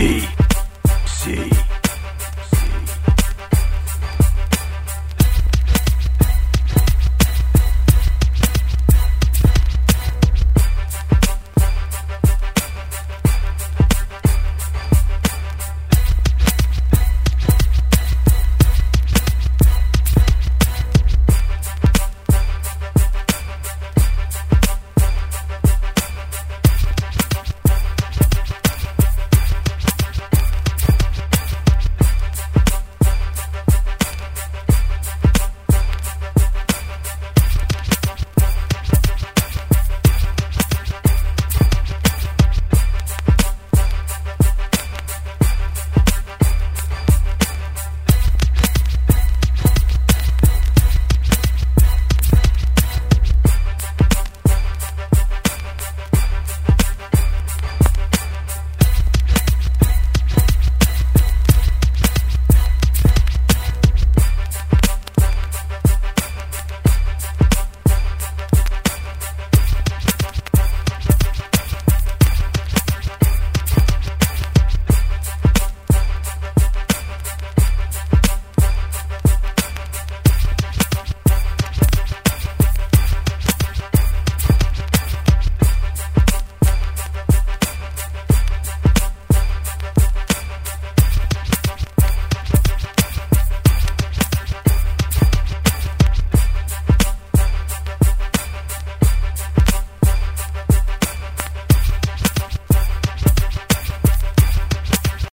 Sei, sei.